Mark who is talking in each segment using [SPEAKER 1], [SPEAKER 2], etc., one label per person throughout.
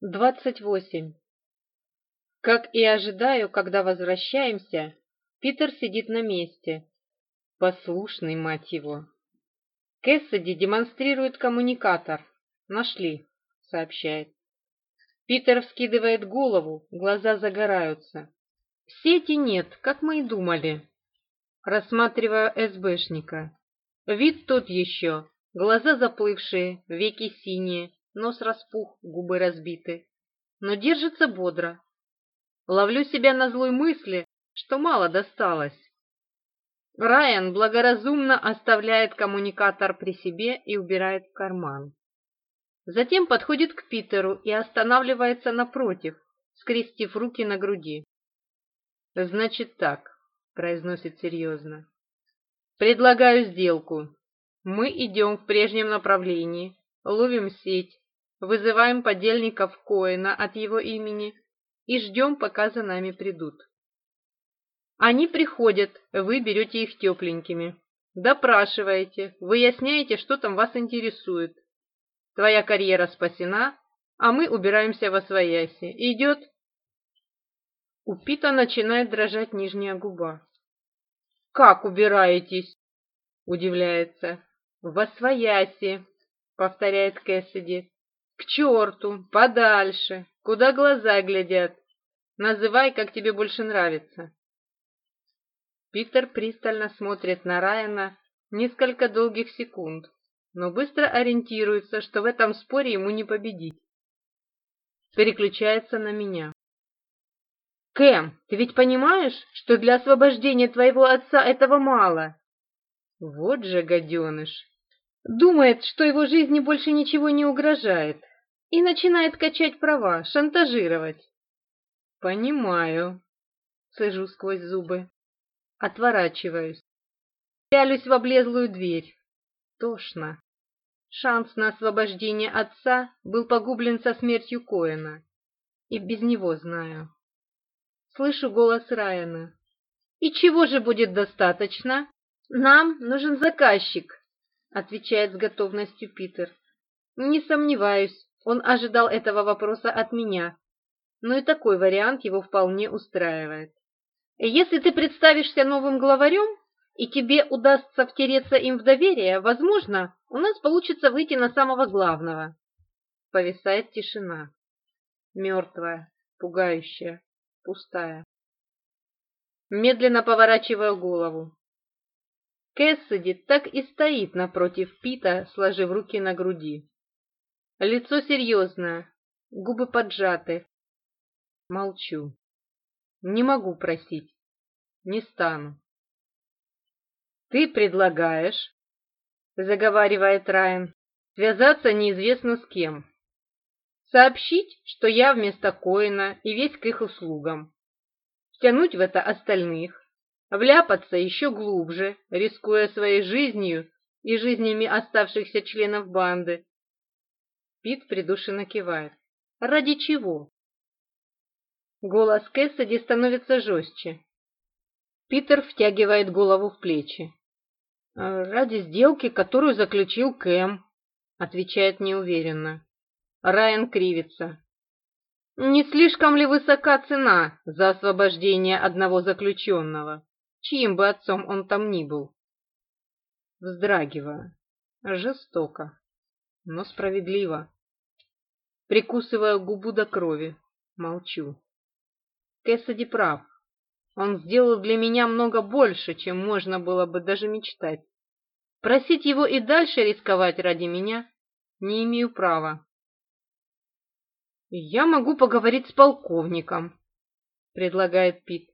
[SPEAKER 1] 28. Как и ожидаю, когда возвращаемся, Питер сидит на месте. Послушный, мать его. Кэссиди демонстрирует коммуникатор. Нашли, сообщает. Питер вскидывает голову, глаза загораются. Сети нет, как мы и думали. Рассматривая СБшника. Вид тот еще, глаза заплывшие, веки синие, нос распух, губы разбиты, но держится бодро. Ловлю себя на злой мысли, что мало досталось. Райан благоразумно оставляет коммуникатор при себе и убирает в карман. Затем подходит к Питеру и останавливается напротив, скрестив руки на груди. «Значит так», — произносит серьезно. «Предлагаю сделку. Мы идем в прежнем направлении, ловим сеть, вызываем подельников Коэна от его имени и ждем, пока за нами придут. Они приходят, вы берете их тепленькими. Допрашиваете, выясняете, что там вас интересует. Твоя карьера спасена, а мы убираемся во свояси. Идет? У Пита начинает дрожать нижняя губа. «Как убираетесь?» — удивляется. «Во свояси», — повторяет Кэссиди. К черту, подальше, куда глаза глядят. Называй, как тебе больше нравится. Питер пристально смотрит на Райана несколько долгих секунд, но быстро ориентируется, что в этом споре ему не победить. Переключается на меня. «Кэм, ты ведь понимаешь, что для освобождения твоего отца этого мало?» «Вот же гаденыш! Думает, что его жизни больше ничего не угрожает и начинает качать права, шантажировать. Понимаю. Сажу сквозь зубы. Отворачиваюсь. Пялюсь в облезлую дверь. Тошно. Шанс на освобождение отца был погублен со смертью Коэна. И без него знаю. Слышу голос Райана. «И чего же будет достаточно? Нам нужен заказчик», — отвечает с готовностью Питер. «Не сомневаюсь, он ожидал этого вопроса от меня, но и такой вариант его вполне устраивает. Если ты представишься новым главарем, и тебе удастся втереться им в доверие, возможно, у нас получится выйти на самого главного. Повисает тишина. Мертвая, пугающая, пустая. Медленно поворачиваю голову. Кэссиди так и стоит напротив Пита, сложив руки на груди. Лицо серьезное, губы поджаты. Молчу. Не могу просить. Не стану. «Ты предлагаешь», — заговаривает Райан, — «связаться неизвестно с кем. Сообщить, что я вместо Коина и весь к их услугам. Втянуть в это остальных, вляпаться еще глубже, рискуя своей жизнью и жизнями оставшихся членов банды, Пит придушенно кивает. «Ради чего?» Голос Кэссиди становится жестче. Питер втягивает голову в плечи. «Э, «Ради сделки, которую заключил Кэм», — отвечает неуверенно. Райан кривится. «Не слишком ли высока цена за освобождение одного заключенного, чьим бы отцом он там ни был?» Вздрагиваю. Жестоко но справедливо. Прикусываю губу до крови, молчу. Кэссиди прав. Он сделал для меня много больше, чем можно было бы даже мечтать. Просить его и дальше рисковать ради меня не имею права. «Я могу поговорить с полковником», — предлагает Пит.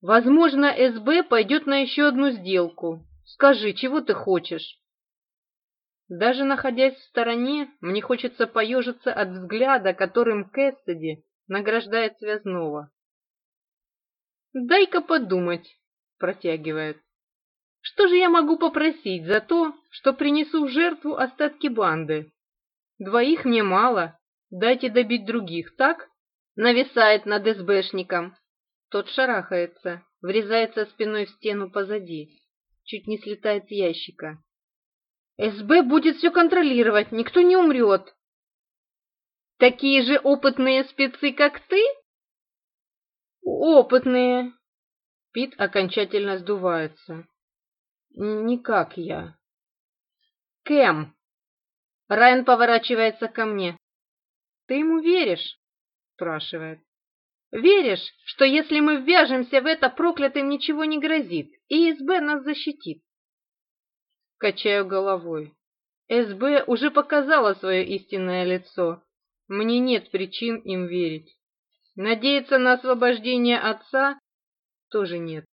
[SPEAKER 1] «Возможно, СБ пойдет на еще одну сделку. Скажи, чего ты хочешь?» Даже находясь в стороне, мне хочется поежиться от взгляда, которым Кэссиди награждает связного. «Дай-ка подумать», — протягивает. «Что же я могу попросить за то, что принесу в жертву остатки банды? Двоих мне мало, дайте добить других, так?» Нависает над СБшником. Тот шарахается, врезается спиной в стену позади, чуть не слетает с ящика. СБ будет все контролировать, никто не умрет. Такие же опытные спецы, как ты? Опытные. Пит окончательно сдувается. Не как я. Кэм. Райан поворачивается ко мне. Ты ему веришь? Спрашивает. Веришь, что если мы ввяжемся в это, проклятым ничего не грозит, и СБ нас защитит? Качаю головой. СБ уже показала свое истинное лицо. Мне нет причин им верить. Надеяться на освобождение отца тоже нет.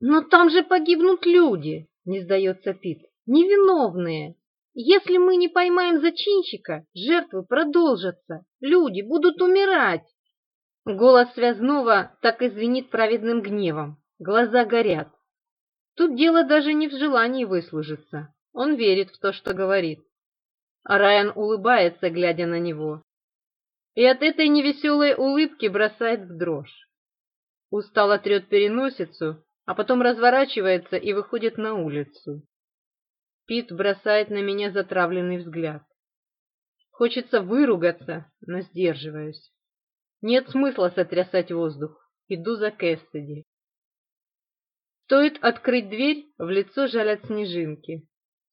[SPEAKER 1] Но там же погибнут люди, не сдается Пит. Невиновные. Если мы не поймаем зачинщика, жертвы продолжатся, люди будут умирать. Голос связного так извинит праведным гневом. Глаза горят. Тут дело даже не в желании выслужиться. Он верит в то, что говорит. А Райан улыбается, глядя на него. И от этой невеселой улыбки бросает в дрожь. Устало трет переносицу, а потом разворачивается и выходит на улицу. Пит бросает на меня затравленный взгляд. Хочется выругаться, но сдерживаюсь. Нет смысла сотрясать воздух. Иду за Кэссиди. Стоит открыть дверь, в лицо жалят снежинки.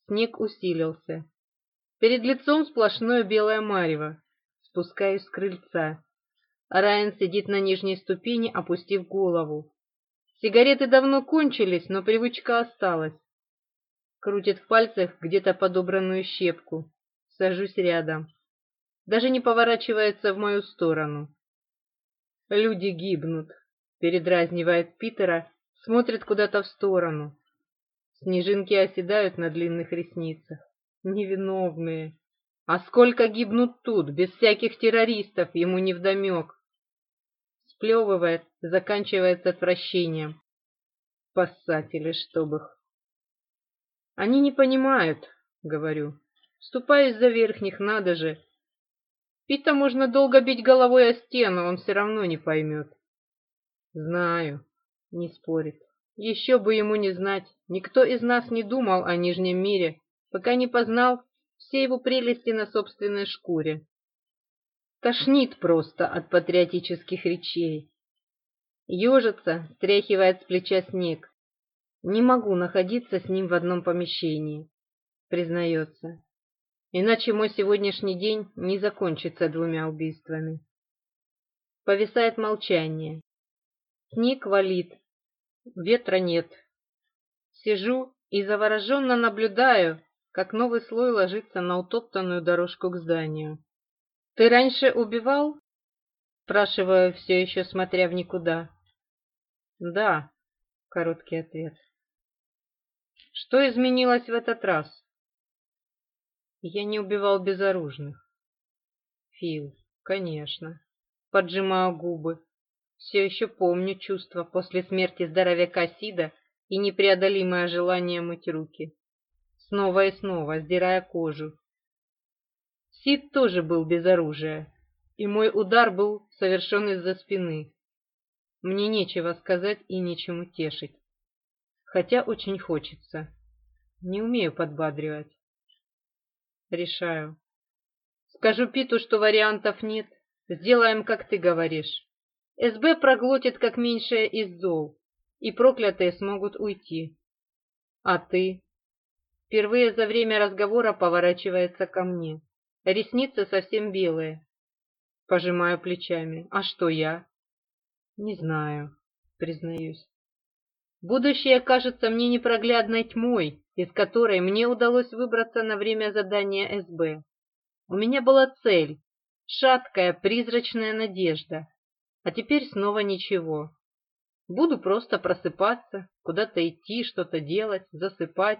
[SPEAKER 1] Снег усилился. Перед лицом сплошное белое марево. Спускаюсь с крыльца. Райан сидит на нижней ступени, опустив голову. Сигареты давно кончились, но привычка осталась. Крутит в пальцах где-то подобранную щепку. Сажусь рядом. Даже не поворачивается в мою сторону. «Люди гибнут», — передразнивает Питера, Смотрит куда-то в сторону. Снежинки оседают на длинных ресницах. Невиновные. А сколько гибнут тут, без всяких террористов, ему невдомек. Сплевывает, заканчивается отвращением. Спасатели, чтоб их. Они не понимают, говорю. Вступаюсь за верхних, надо же. Пита можно долго бить головой о стену, он все равно не поймет. Знаю. Не спорит. Еще бы ему не знать. Никто из нас не думал о Нижнем мире, пока не познал все его прелести на собственной шкуре. Тошнит просто от патриотических речей. Ежится, стряхивает с плеча снег. Не могу находиться с ним в одном помещении, признается. Иначе мой сегодняшний день не закончится двумя убийствами. Повисает молчание. Снег валит, ветра нет. Сижу и завороженно наблюдаю, как новый слой ложится на утоптанную дорожку к зданию. «Ты раньше убивал?» Спрашиваю, все еще смотря в никуда. «Да», — короткий ответ. «Что изменилось в этот раз?» «Я не убивал безоружных». «Фил, конечно». Поджимаю губы. Все еще помню чувство после смерти здоровяка Сида и непреодолимое желание мыть руки. Снова и снова, сдирая кожу. Сид тоже был без оружия, и мой удар был совершен из-за спины. Мне нечего сказать и нечему тешить. Хотя очень хочется. Не умею подбадривать. Решаю. Скажу Питу, что вариантов нет. Сделаем, как ты говоришь. СБ проглотит как меньшее из зол, и проклятые смогут уйти. А ты? Впервые за время разговора поворачивается ко мне. Ресницы совсем белые. Пожимаю плечами. А что я? Не знаю, признаюсь. Будущее кажется мне непроглядной тьмой, из которой мне удалось выбраться на время задания СБ. У меня была цель, шаткая призрачная надежда, а теперь снова ничего. Буду просто просыпаться, куда-то идти, что-то делать, засыпать,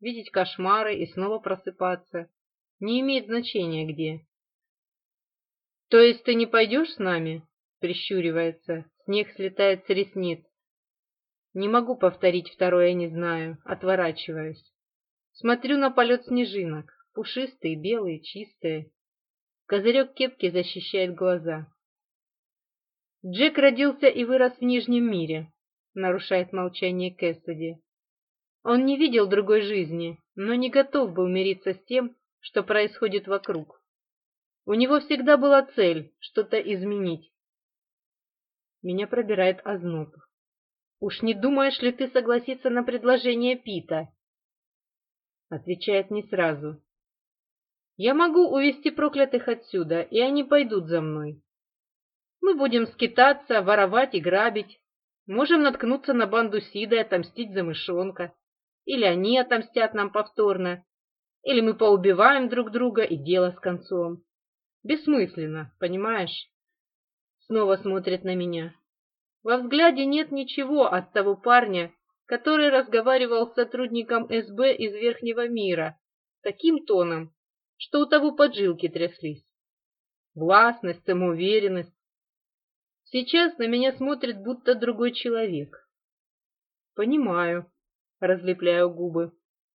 [SPEAKER 1] видеть кошмары и снова просыпаться. Не имеет значения где. «То есть ты не пойдешь с нами?» — прищуривается. Снег слетает с ресниц. Не могу повторить второе, не знаю. Отворачиваюсь. Смотрю на полет снежинок. Пушистые, белые, чистые. Козырек кепки защищает глаза. Джек родился и вырос в Нижнем мире, нарушает молчание Кэссиди. Он не видел другой жизни, но не готов был мириться с тем, что происходит вокруг. У него всегда была цель что-то изменить. Меня пробирает озноб. «Уж не думаешь ли ты согласиться на предложение Пита?» Отвечает не сразу. «Я могу увести проклятых отсюда, и они пойдут за мной. Мы будем скитаться, воровать и грабить. Можем наткнуться на банду Сида и отомстить за мышонка. Или они отомстят нам повторно. Или мы поубиваем друг друга, и дело с концом. Бессмысленно, понимаешь? Снова смотрит на меня. Во взгляде нет ничего от того парня, который разговаривал с сотрудником СБ из Верхнего мира, таким тоном, что у того поджилки тряслись. Властность, самоуверенность, Сейчас на меня смотрит будто другой человек. Понимаю, разлепляю губы.